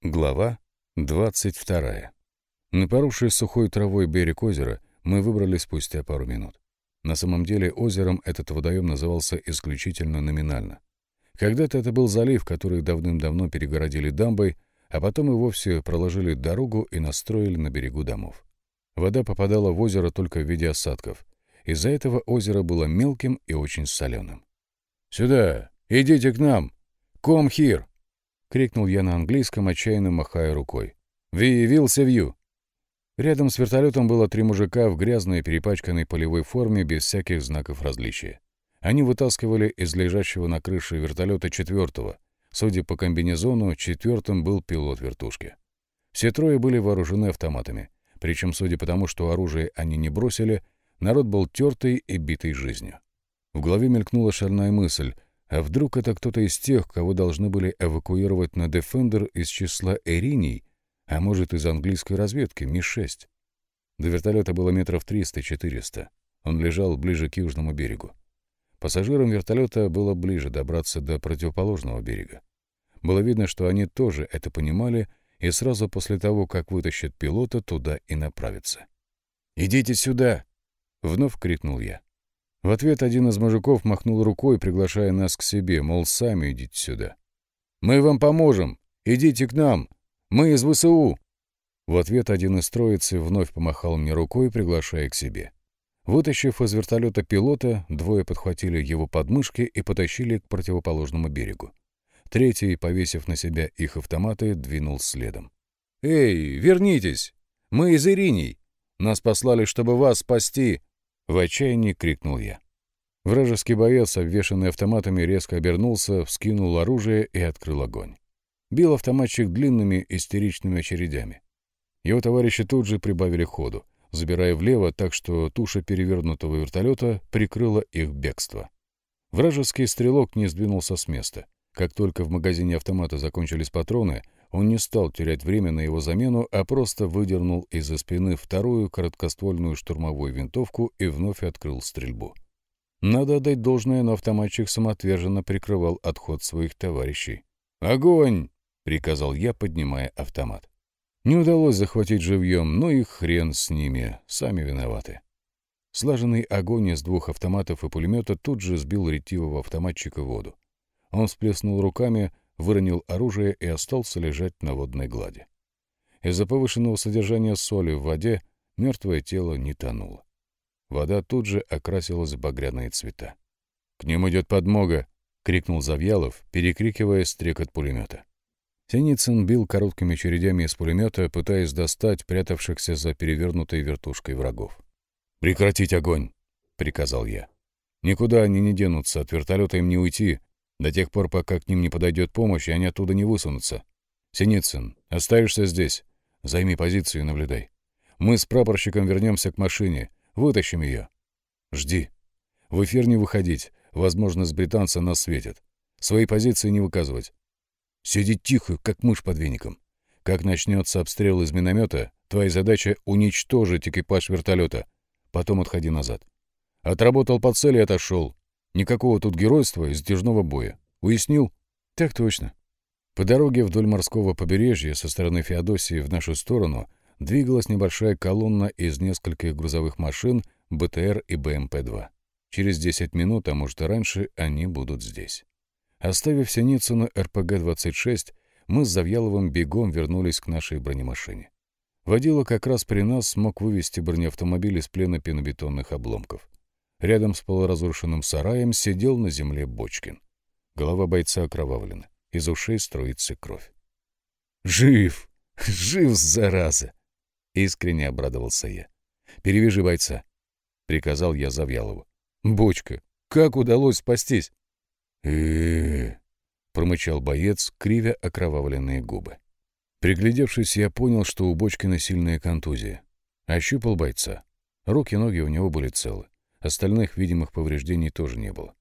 Глава 22. На поросший сухой травой берег озера мы выбрались спустя пару минут. На самом деле озером этот водоем назывался исключительно номинально. Когда-то это был залив, который давным-давно перегородили дамбой, а потом и вовсе проложили дорогу и настроили на берегу домов. Вода попадала в озеро только в виде осадков. Из-за этого озеро было мелким и очень соленым. «Сюда! Идите к нам! Come here!» — крикнул я на английском, отчаянно махая рукой. «Ви вился вью!» Рядом с вертолетом было три мужика в грязной перепачканной полевой форме без всяких знаков различия. Они вытаскивали из лежащего на крыше вертолета четвертого. Судя по комбинезону, четвертым был пилот вертушки. Все трое были вооружены автоматами. Причем, судя по тому, что оружие они не бросили, народ был тертый и битый жизнью. В голове мелькнула шальная мысль — а вдруг это кто-то из тех, кого должны были эвакуировать на Дефендер из числа Эриний, а может, из английской разведки, Ми-6? До вертолета было метров 300-400. Он лежал ближе к южному берегу. Пассажирам вертолета было ближе добраться до противоположного берега. Было видно, что они тоже это понимали, и сразу после того, как вытащат пилота, туда и направятся. «Идите сюда!» — вновь крикнул я. В ответ один из мужиков махнул рукой, приглашая нас к себе, мол, сами идите сюда. «Мы вам поможем! Идите к нам! Мы из ВСУ!» В ответ один из троицы вновь помахал мне рукой, приглашая к себе. Вытащив из вертолета пилота, двое подхватили его подмышки и потащили к противоположному берегу. Третий, повесив на себя их автоматы, двинул следом. «Эй, вернитесь! Мы из Ириней! Нас послали, чтобы вас спасти!» В отчаянии крикнул я. Вражеский боец, обвешанный автоматами, резко обернулся, вскинул оружие и открыл огонь. Бил автоматчик длинными истеричными очередями. Его товарищи тут же прибавили ходу, забирая влево, так что туша перевернутого вертолета прикрыла их бегство. Вражеский стрелок не сдвинулся с места. Как только в магазине автомата закончились патроны, он не стал терять время на его замену, а просто выдернул из-за спины вторую короткоствольную штурмовую винтовку и вновь открыл стрельбу. Надо отдать должное, но автоматчик самоотверженно прикрывал отход своих товарищей. «Огонь!» — приказал я, поднимая автомат. Не удалось захватить живьем, но и хрен с ними, сами виноваты. Слаженный огонь из двух автоматов и пулемета тут же сбил ретивого автоматчика в воду. Он всплеснул руками, выронил оружие и остался лежать на водной глади. Из-за повышенного содержания соли в воде мертвое тело не тонуло. Вода тут же окрасилась в багряные цвета. «К ним идет подмога!» — крикнул Завьялов, перекрикивая стрекот пулемета. Синицын бил короткими очередями из пулемета, пытаясь достать прятавшихся за перевернутой вертушкой врагов. «Прекратить огонь!» — приказал я. «Никуда они не денутся, от вертолета им не уйти, до тех пор, пока к ним не подойдет помощь, и они оттуда не высунутся. Синицын, оставишься здесь. Займи позицию и наблюдай. Мы с прапорщиком вернемся к машине. Вытащим ее. Жди. В эфир не выходить. Возможно, с британца нас светят. Свои позиции не выказывать. Сидеть тихо, как мышь под веником. Как начнется обстрел из миномета, твоя задача — уничтожить экипаж вертолета. Потом отходи назад. Отработал по цели и отошел. Никакого тут геройства и сдержного боя. Уяснил? Так точно. По дороге вдоль морского побережья со стороны Феодосии в нашу сторону двигалась небольшая колонна из нескольких грузовых машин БТР и БМП-2. Через 10 минут, а может и раньше, они будут здесь. Оставив Синицыну РПГ-26, мы с Завьяловым бегом вернулись к нашей бронемашине. Водила как раз при нас смог вывести бронеавтомобиль из плена пенобетонных обломков. Рядом с полуразрушенным сараем сидел на земле Бочкин. Голова бойца окровавлена, из ушей струится кровь. «Жив! Жив, зараза!» — искренне обрадовался я. «Перевяжи бойца», — приказал я Завьялову. «Бочка, как удалось спастись?» э промычал боец, кривя окровавленные губы. Приглядевшись, я понял, что у Бочкина сильная контузия. Ощупал бойца. Руки-ноги у него были целы. Остальных видимых повреждений тоже не было.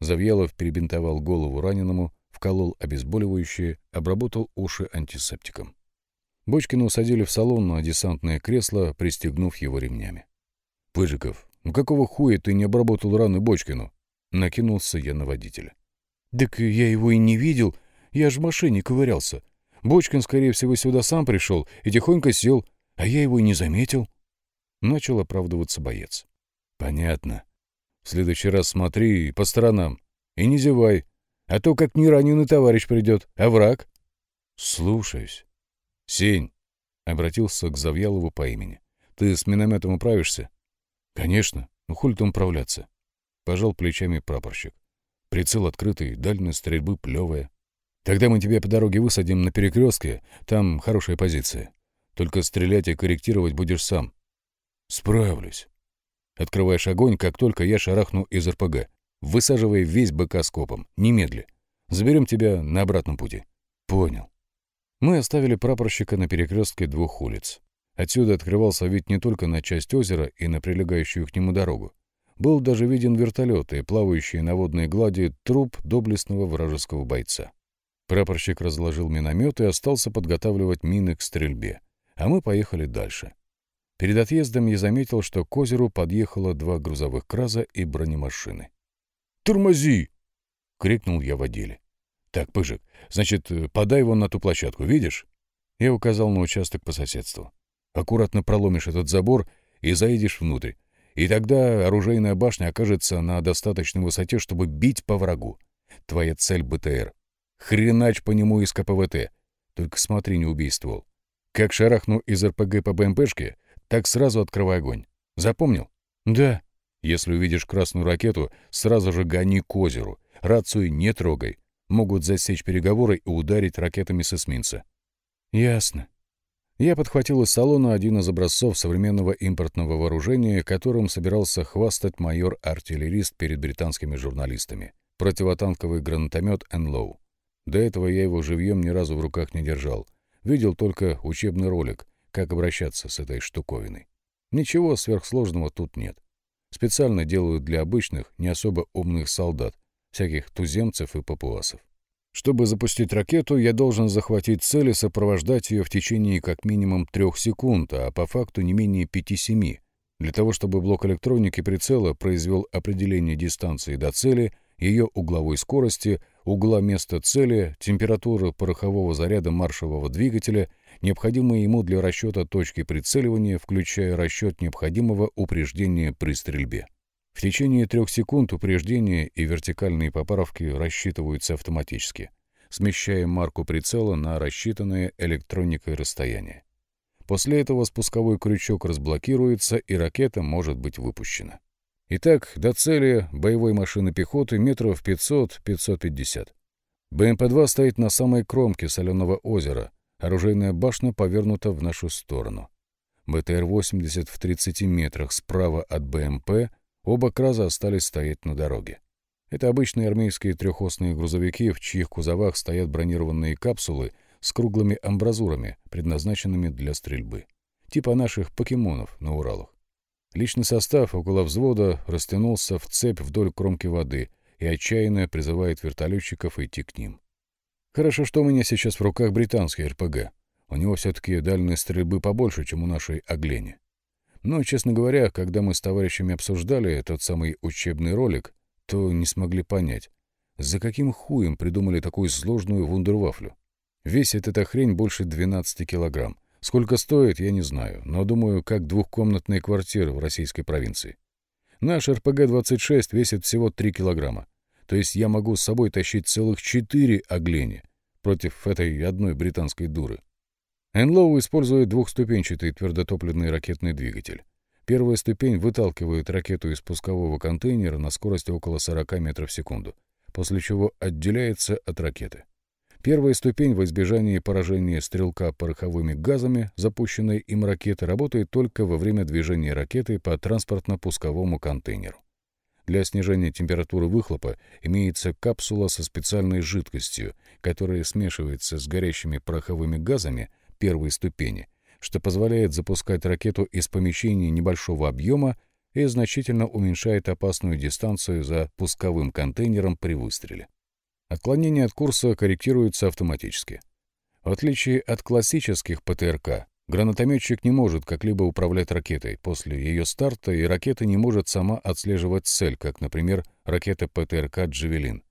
Завьялов перебинтовал голову раненому, вколол обезболивающее, обработал уши антисептиком. Бочкина усадили в салон на десантное кресло, пристегнув его ремнями. — Пыжиков, ну какого хуя ты не обработал раны Бочкину? — накинулся я на водителя. — Так я его и не видел, я ж в машине ковырялся. Бочкин, скорее всего, сюда сам пришел и тихонько сел, а я его и не заметил. Начал оправдываться боец. Понятно. В следующий раз смотри по сторонам и не зевай, а то как не раненый товарищ придет, а враг. Слушаюсь. Сень, обратился к Завьялову по имени. Ты с минометом управишься? Конечно. Ну, хули там управляться? Пожал плечами прапорщик. Прицел открытый, дальность стрельбы плевая. Тогда мы тебя по дороге высадим на перекрестке, там хорошая позиция. Только стрелять и корректировать будешь сам. Справлюсь. Открываешь огонь, как только я шарахну из РПГ, высаживая весь БК скопом. Немедли. Заберем тебя на обратном пути. Понял. Мы оставили прапорщика на перекрестке двух улиц. Отсюда открывался вид не только на часть озера и на прилегающую к нему дорогу. Был даже виден вертолет и плавающий на водной глади труп доблестного вражеского бойца. Прапорщик разложил миномет и остался подготавливать мины к стрельбе, а мы поехали дальше. Перед отъездом я заметил, что к озеру подъехало два грузовых краза и бронемашины. «Тормози!» — крикнул я водиле. «Так, Пыжик, значит, подай вон на ту площадку, видишь?» Я указал на участок по соседству. «Аккуратно проломишь этот забор и заедешь внутрь. И тогда оружейная башня окажется на достаточной высоте, чтобы бить по врагу. Твоя цель — БТР. Хренач по нему из КПВТ. Только смотри, не убей ствол. Как шарахну из РПГ по БМПшке, так сразу открывай огонь. Запомнил? Да. Если увидишь красную ракету, сразу же гони к озеру. Рацию не трогай. Могут засечь переговоры и ударить ракетами с эсминца. Ясно. Я подхватил из салона один из образцов современного импортного вооружения, которым собирался хвастать майор-артиллерист перед британскими журналистами. Противотанковый гранатомет «Энлоу». До этого я его живьем ни разу в руках не держал. Видел только учебный ролик, как обращаться с этой штуковиной. Ничего сверхсложного тут нет. Специально делают для обычных, не особо умных солдат, всяких туземцев и папуасов. Чтобы запустить ракету, я должен захватить цель и сопровождать ее в течение как минимум трех секунд, а по факту не менее пяти-семи. Для того, чтобы блок электроники прицела произвел определение дистанции до цели, ее угловой скорости, угла места цели, температуры порохового заряда маршевого двигателя, необходимые ему для расчета точки прицеливания, включая расчет необходимого упреждения при стрельбе. В течение трех секунд упреждения и вертикальные поправки рассчитываются автоматически, смещая марку прицела на рассчитанное электроникой расстояние. После этого спусковой крючок разблокируется, и ракета может быть выпущена. Итак, до цели боевой машины пехоты метров 500-550. БМП-2 стоит на самой кромке соленого озера, оружейная башня повернута в нашу сторону. БТР-80 в 30 метрах справа от БМП — Оба краза остались стоять на дороге. Это обычные армейские трехосные грузовики, в чьих кузовах стоят бронированные капсулы с круглыми амбразурами, предназначенными для стрельбы. Типа наших покемонов на Уралах. Личный состав около взвода растянулся в цепь вдоль кромки воды и отчаянно призывает вертолетчиков идти к ним. Хорошо, что у меня сейчас в руках британский РПГ. У него все-таки дальность стрельбы побольше, чем у нашей Оглени. Но, честно говоря, когда мы с товарищами обсуждали этот самый учебный ролик, то не смогли понять, за каким хуем придумали такую сложную вундервафлю. Весит эта хрень больше 12 килограмм. Сколько стоит, я не знаю, но думаю, как двухкомнатные квартиры в российской провинции. Наш РПГ-26 весит всего 3 килограмма. То есть я могу с собой тащить целых 4 оглени против этой одной британской дуры. Энлоу использует двухступенчатый твердотопливный ракетный двигатель. Первая ступень выталкивает ракету из пускового контейнера на скорости около 40 метров в секунду, после чего отделяется от ракеты. Первая ступень во избежание поражения стрелка пороховыми газами, запущенной им ракеты, работает только во время движения ракеты по транспортно-пусковому контейнеру. Для снижения температуры выхлопа имеется капсула со специальной жидкостью, которая смешивается с горящими пороховыми газами – первой ступени, что позволяет запускать ракету из помещения небольшого объема и значительно уменьшает опасную дистанцию за пусковым контейнером при выстреле. Отклонение от курса корректируется автоматически. В отличие от классических ПТРК, гранатометчик не может как-либо управлять ракетой после ее старта, и ракета не может сама отслеживать цель, как, например, ракета ПТРК «Джавелин».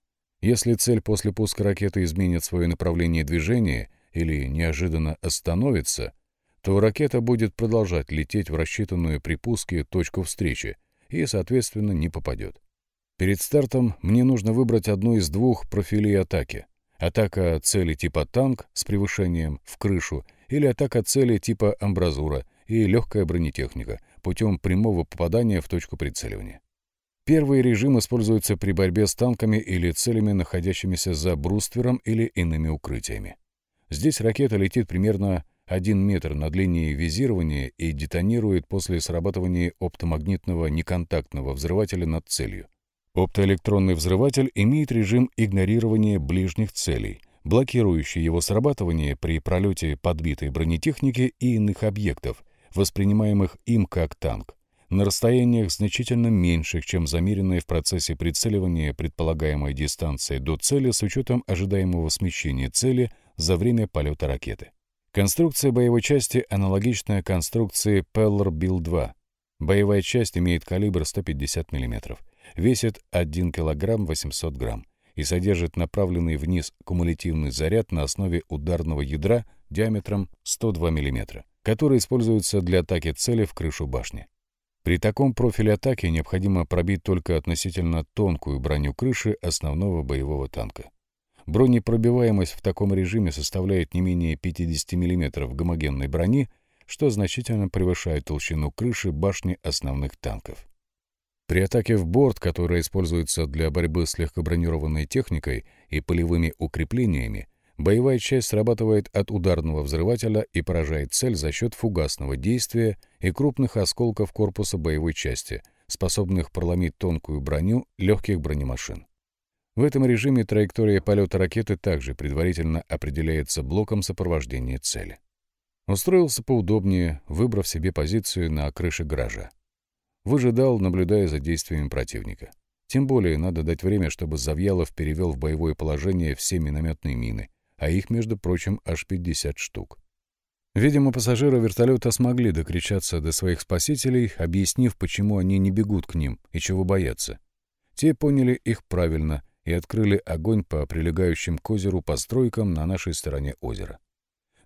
Если цель после пуска ракеты изменит свое направление движения или неожиданно остановится, то ракета будет продолжать лететь в рассчитанную при пуске точку встречи и, соответственно, не попадет. Перед стартом мне нужно выбрать одну из двух профилей атаки. Атака цели типа танк с превышением в крышу или атака цели типа амбразура и легкая бронетехника путем прямого попадания в точку прицеливания. Первый режим используется при борьбе с танками или целями, находящимися за бруствером или иными укрытиями. Здесь ракета летит примерно 1 метр над линией визирования и детонирует после срабатывания оптомагнитного неконтактного взрывателя над целью. Оптоэлектронный взрыватель имеет режим игнорирования ближних целей, блокирующий его срабатывание при пролете подбитой бронетехники и иных объектов, воспринимаемых им как танк, на расстояниях значительно меньших, чем замеренная в процессе прицеливания предполагаемая дистанция до цели с учетом ожидаемого смещения цели за время полета ракеты. Конструкция боевой части аналогичная конструкции Peller Bill 2. Боевая часть имеет калибр 150 мм, весит 1 кг 800 грамм и содержит направленный вниз кумулятивный заряд на основе ударного ядра диаметром 102 мм, который используется для атаки цели в крышу башни. При таком профиле атаки необходимо пробить только относительно тонкую броню крыши основного боевого танка. Бронепробиваемость в таком режиме составляет не менее 50 мм гомогенной брони, что значительно превышает толщину крыши башни основных танков. При атаке в борт, которая используется для борьбы с легкобронированной техникой и полевыми укреплениями, боевая часть срабатывает от ударного взрывателя и поражает цель за счет фугасного действия и крупных осколков корпуса боевой части, способных проломить тонкую броню легких бронемашин. В этом режиме траектория полета ракеты также предварительно определяется блоком сопровождения цели. Устроился поудобнее, выбрав себе позицию на крыше гаража. Выжидал, наблюдая за действиями противника. Тем более надо дать время, чтобы Завьялов перевел в боевое положение все минометные мины, а их, между прочим, аж 50 штук. Видимо, пассажиры вертолета смогли докричаться до своих спасителей, объяснив, почему они не бегут к ним и чего боятся. Те поняли их правильно — и открыли огонь по прилегающим к озеру постройкам на нашей стороне озера.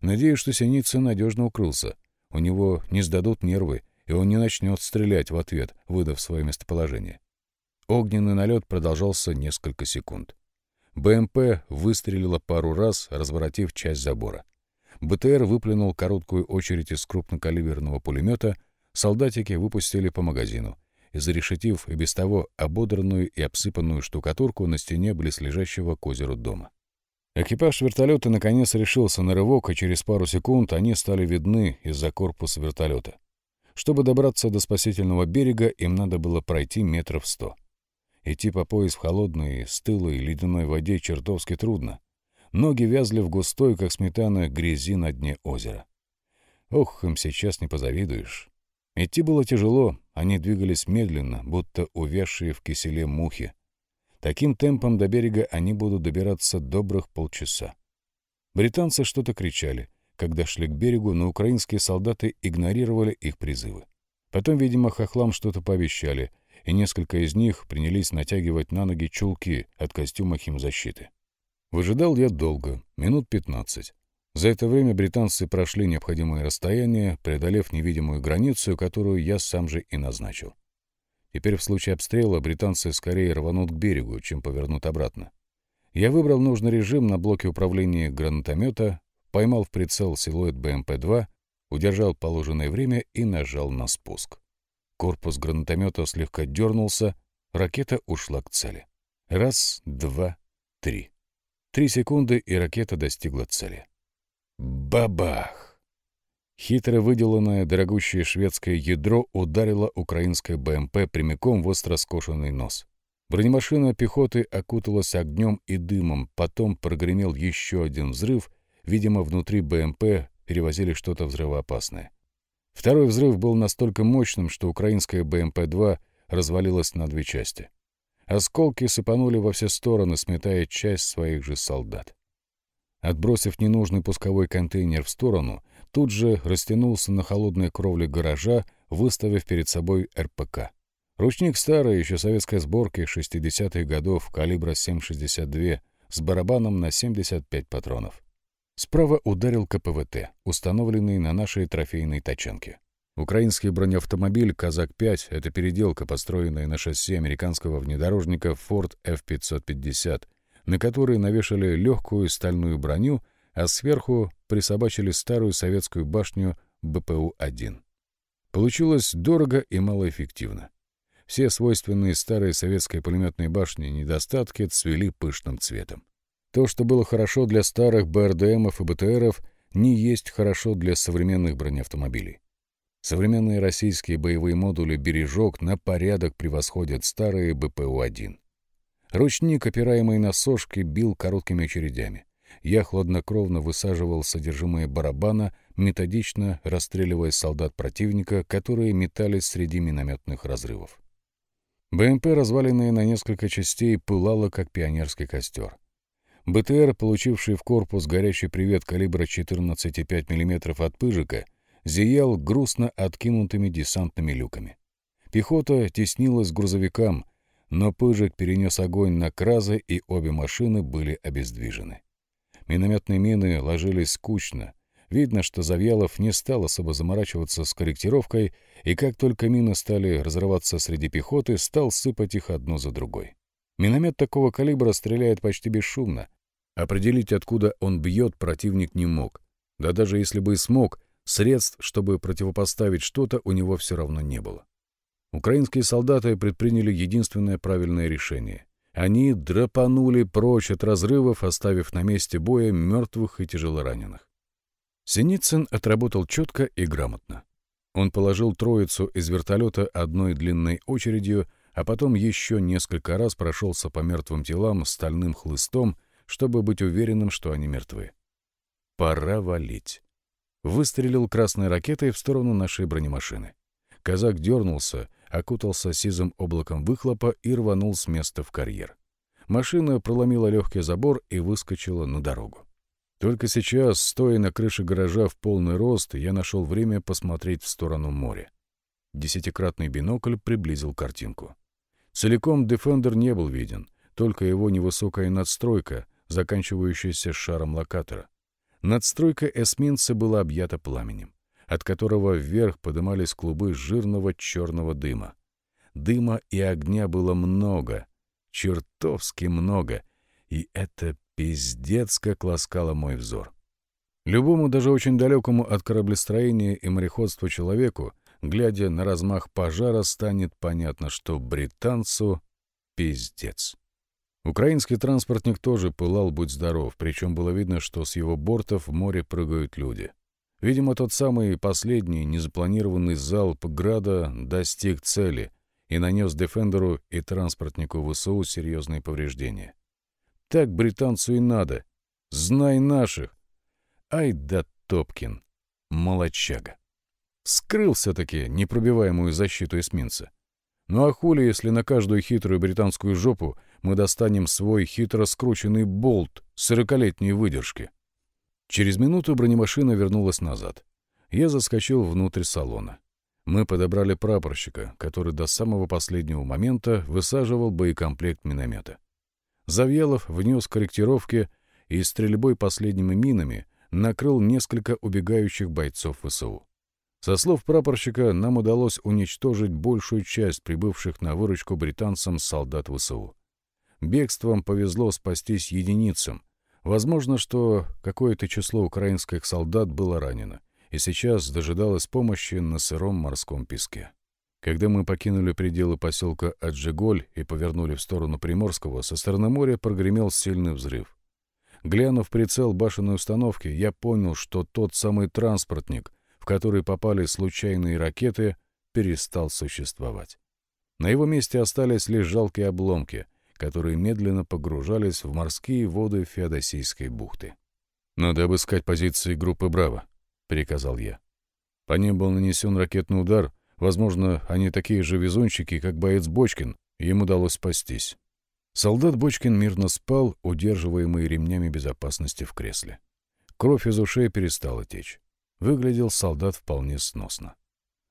Надеюсь, что Синицын надежно укрылся. У него не сдадут нервы, и он не начнет стрелять в ответ, выдав свое местоположение. Огненный налет продолжался несколько секунд. БМП выстрелила пару раз, разворотив часть забора. БТР выплюнул короткую очередь из крупнокалиберного пулемета, солдатики выпустили по магазину — зарешетив и без того ободранную и обсыпанную штукатурку на стене близлежащего к озеру дома. Экипаж вертолета наконец решился на рывок, и через пару секунд они стали видны из-за корпуса вертолета. Чтобы добраться до спасительного берега, им надо было пройти метров сто. Идти по пояс в холодной, стылой ледяной воде чертовски трудно. Ноги вязли в густой, как сметана, грязи на дне озера. Ох, им сейчас не позавидуешь. Идти было тяжело, они двигались медленно, будто увязшие в киселе мухи. Таким темпом до берега они будут добираться добрых полчаса. Британцы что-то кричали. Когда шли к берегу, но украинские солдаты игнорировали их призывы. Потом, видимо, хохлам что-то пообещали, и несколько из них принялись натягивать на ноги чулки от костюма химзащиты. Выжидал я долго, минут пятнадцать. За это время британцы прошли необходимое расстояние, преодолев невидимую границу, которую я сам же и назначил. Теперь в случае обстрела британцы скорее рванут к берегу, чем повернут обратно. Я выбрал нужный режим на блоке управления гранатомета, поймал в прицел силуэт БМП-2, удержал положенное время и нажал на спуск. Корпус гранатомета слегка дернулся, ракета ушла к цели. Раз, два, три. Три секунды, и ракета достигла цели. Бабах! Хитро выделанное дорогущее шведское ядро ударило украинское БМП прямиком в остро скошенный нос. Бронемашина пехоты окуталась огнем и дымом, потом прогремел еще один взрыв, видимо, внутри БМП перевозили что-то взрывоопасное. Второй взрыв был настолько мощным, что украинская БМП-2 развалилась на две части. Осколки сыпанули во все стороны, сметая часть своих же солдат. Отбросив ненужный пусковой контейнер в сторону, тут же растянулся на холодной кровле гаража, выставив перед собой РПК. Ручник старый, еще советской сборки 60-х годов, калибра 7,62, с барабаном на 75 патронов. Справа ударил КПВТ, установленный на нашей трофейной тачанке. Украинский бронеавтомобиль «Казак-5» — это переделка, построенная на шасси американского внедорожника Ford F-550, на который навешали легкую стальную броню, а сверху присобачили старую советскую башню БПУ-1. Получилось дорого и малоэффективно. Все свойственные старые советской пулеметной башни недостатки цвели пышным цветом. То, что было хорошо для старых БРДМов и БТРов, не есть хорошо для современных бронеавтомобилей. Современные российские боевые модули «Бережок» на порядок превосходят старые БПУ-1. Ручник, опираемый на сошки, бил короткими очередями. Я хладнокровно высаживал содержимое барабана, методично расстреливая солдат противника, которые метались среди минометных разрывов. БМП, разваленная на несколько частей, пылала, как пионерский костер. БТР, получивший в корпус горячий привет калибра 14,5 мм от пыжика, зиял грустно откинутыми десантными люками. Пехота теснилась грузовикам, но Пыжик перенес огонь на кразы, и обе машины были обездвижены. Минометные мины ложились скучно. Видно, что Завьялов не стал особо заморачиваться с корректировкой, и как только мины стали разрываться среди пехоты, стал сыпать их одну за другой. Миномет такого калибра стреляет почти бесшумно. Определить, откуда он бьет, противник не мог. Да даже если бы и смог, Средств, чтобы противопоставить что-то, у него все равно не было. Украинские солдаты предприняли единственное правильное решение. Они драпанули прочь от разрывов, оставив на месте боя мертвых и тяжелораненых. Синицын отработал четко и грамотно. Он положил троицу из вертолета одной длинной очередью, а потом еще несколько раз прошелся по мертвым телам стальным хлыстом, чтобы быть уверенным, что они мертвы. Пора валить выстрелил красной ракетой в сторону нашей бронемашины. Казак дернулся, окутался сизым облаком выхлопа и рванул с места в карьер. Машина проломила легкий забор и выскочила на дорогу. Только сейчас, стоя на крыше гаража в полный рост, я нашел время посмотреть в сторону моря. Десятикратный бинокль приблизил картинку. Целиком «Дефендер» не был виден, только его невысокая надстройка, заканчивающаяся шаром локатора. Надстройка эсминца была объята пламенем, от которого вверх подымались клубы жирного черного дыма. Дыма и огня было много, чертовски много, и это пиздец как ласкало мой взор. Любому, даже очень далекому от кораблестроения и мореходства человеку, глядя на размах пожара, станет понятно, что британцу пиздец. Украинский транспортник тоже пылал, будь здоров, причем было видно, что с его бортов в море прыгают люди. Видимо, тот самый последний незапланированный залп «Града» достиг цели и нанес «Дефендеру» и транспортнику ВСУ серьезные повреждения. Так британцу и надо. Знай наших. Ай да Топкин. Молодчага. Скрыл все-таки непробиваемую защиту эсминца. Ну а хули, если на каждую хитрую британскую жопу мы достанем свой хитро скрученный болт сорокалетней выдержки? Через минуту бронемашина вернулась назад. Я заскочил внутрь салона. Мы подобрали прапорщика, который до самого последнего момента высаживал боекомплект миномета. Завьялов внес корректировки и стрельбой последними минами накрыл несколько убегающих бойцов ВСУ. Со слов прапорщика, нам удалось уничтожить большую часть прибывших на выручку британцам солдат ВСУ. Бегством повезло спастись единицам. Возможно, что какое-то число украинских солдат было ранено, и сейчас дожидалось помощи на сыром морском песке. Когда мы покинули пределы поселка Аджиголь и повернули в сторону Приморского, со стороны моря прогремел сильный взрыв. Глянув прицел башенной установки, я понял, что тот самый транспортник, который попали случайные ракеты, перестал существовать. На его месте остались лишь жалкие обломки, которые медленно погружались в морские воды Феодосийской бухты. «Надо обыскать позиции группы «Браво», — приказал я. По ним был нанесен ракетный удар, возможно, они такие же везунчики, как боец Бочкин, и им удалось спастись. Солдат Бочкин мирно спал, удерживаемый ремнями безопасности в кресле. Кровь из ушей перестала течь. Выглядел солдат вполне сносно.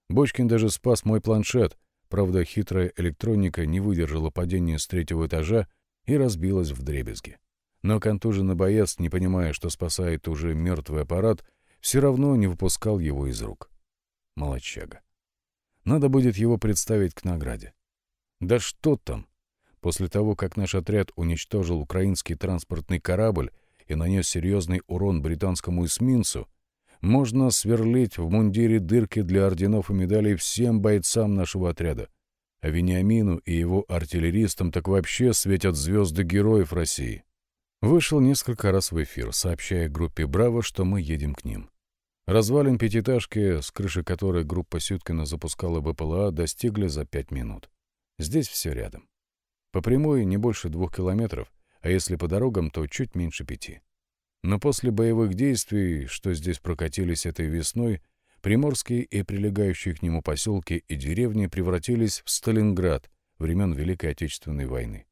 Бочкин даже спас мой планшет, правда, хитрая электроника не выдержала падения с третьего этажа и разбилась в дребезги. Но контуженный боец, не понимая, что спасает уже мертвый аппарат, все равно не выпускал его из рук. Молодчага. Надо будет его представить к награде. Да что там! После того, как наш отряд уничтожил украинский транспортный корабль и нанес серьезный урон британскому эсминцу, можно сверлить в мундире дырки для орденов и медалей всем бойцам нашего отряда. А Вениамину и его артиллеристам так вообще светят звезды героев России. Вышел несколько раз в эфир, сообщая группе «Браво», что мы едем к ним. Развалин пятиэтажки, с крыши которой группа Сюткина запускала БПЛА, достигли за пять минут. Здесь все рядом. По прямой не больше двух километров, а если по дорогам, то чуть меньше пяти. Но после боевых действий, что здесь прокатились этой весной, Приморские и прилегающие к нему поселки и деревни превратились в Сталинград времен Великой Отечественной войны.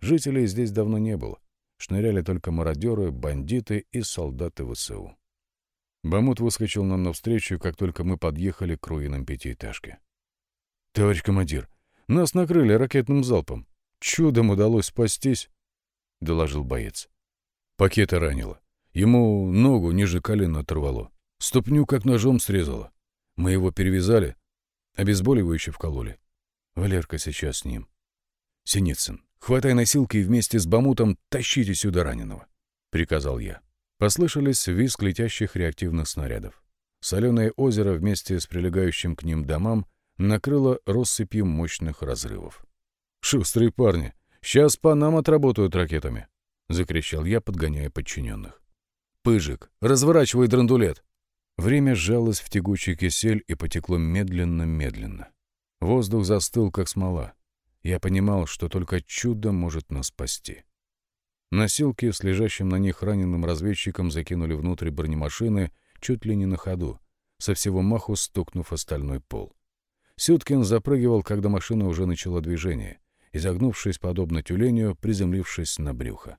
Жителей здесь давно не было. Шныряли только мародеры, бандиты и солдаты ВСУ. Бамут выскочил нам навстречу, как только мы подъехали к руинам пятиэтажки. — Товарищ командир, нас накрыли ракетным залпом. Чудом удалось спастись, — доложил боец. Пакета ранило. Ему ногу ниже колена оторвало. Ступню как ножом срезало. Мы его перевязали, обезболивающее вкололи. Валерка сейчас с ним. Синицын, хватай носилки и вместе с Бамутом тащите сюда раненого, — приказал я. Послышались визг летящих реактивных снарядов. Соленое озеро вместе с прилегающим к ним домам накрыло россыпью мощных разрывов. «Шустрые парни! Сейчас по нам отработают ракетами!» — закричал я, подгоняя подчиненных. «Пыжик, разворачивай драндулет!» Время сжалось в тягучий кисель и потекло медленно-медленно. Воздух застыл, как смола. Я понимал, что только чудо может нас спасти. Носилки с лежащим на них раненым разведчиком закинули внутрь бронемашины чуть ли не на ходу, со всего маху стукнув остальной пол. Сюткин запрыгивал, когда машина уже начала движение, изогнувшись, подобно тюленю, приземлившись на брюхо.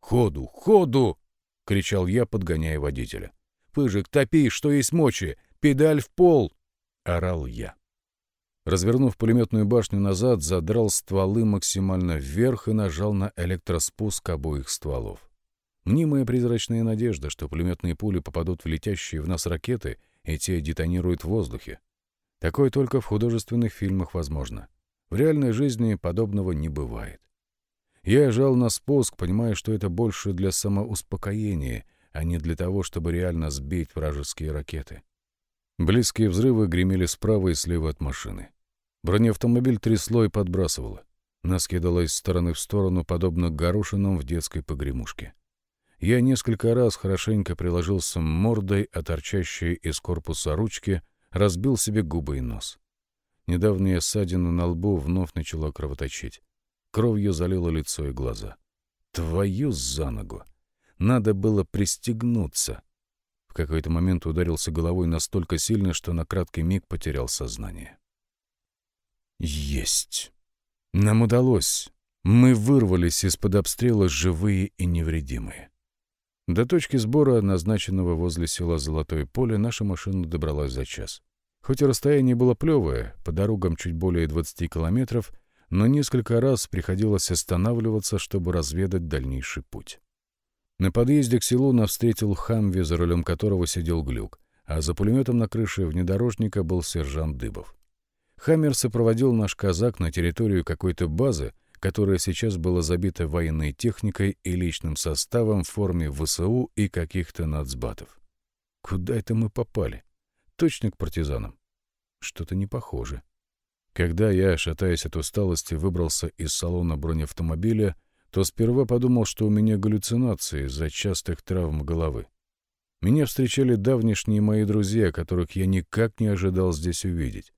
«Ходу! Ходу!» — кричал я, подгоняя водителя. «Пыжик, топи, что есть мочи! Педаль в пол!» — орал я. Развернув пулеметную башню назад, задрал стволы максимально вверх и нажал на электроспуск обоих стволов. Мнимая призрачная надежда, что пулеметные пули попадут в летящие в нас ракеты, и те детонируют в воздухе. Такое только в художественных фильмах возможно. В реальной жизни подобного не бывает. Я жал на спуск, понимая, что это больше для самоуспокоения, а не для того, чтобы реально сбить вражеские ракеты. Близкие взрывы гремели справа и слева от машины. Бронеавтомобиль трясло и подбрасывало. Нас кидало из стороны в сторону, подобно горошинам в детской погремушке. Я несколько раз хорошенько приложился мордой, о из корпуса ручки, разбил себе губы и нос. Недавняя ссадина на лбу вновь начала кровоточить. Кровью залило лицо и глаза. Твою за ногу! Надо было пристегнуться. В какой-то момент ударился головой настолько сильно, что на краткий миг потерял сознание. Есть. Нам удалось. Мы вырвались из-под обстрела живые и невредимые. До точки сбора, назначенного возле села Золотое поле, наша машина добралась за час. Хоть и расстояние было плевое, по дорогам чуть более 20 километров, но несколько раз приходилось останавливаться, чтобы разведать дальнейший путь. На подъезде к селу нас встретил Хамви, за рулем которого сидел Глюк, а за пулеметом на крыше внедорожника был сержант Дыбов. Хаммер сопроводил наш казак на территорию какой-то базы, которая сейчас была забита военной техникой и личным составом в форме ВСУ и каких-то нацбатов. Куда это мы попали? Точно к партизанам? Что-то не похоже. Когда я, шатаясь от усталости, выбрался из салона бронеавтомобиля, то сперва подумал, что у меня галлюцинации из-за частых травм головы. Меня встречали давнишние мои друзья, которых я никак не ожидал здесь увидеть.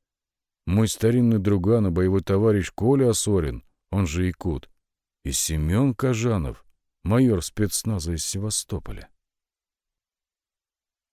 Мой старинный друган и боевой товарищ Коля Осорин, он же Якут, и Семен Кажанов, майор спецназа из Севастополя.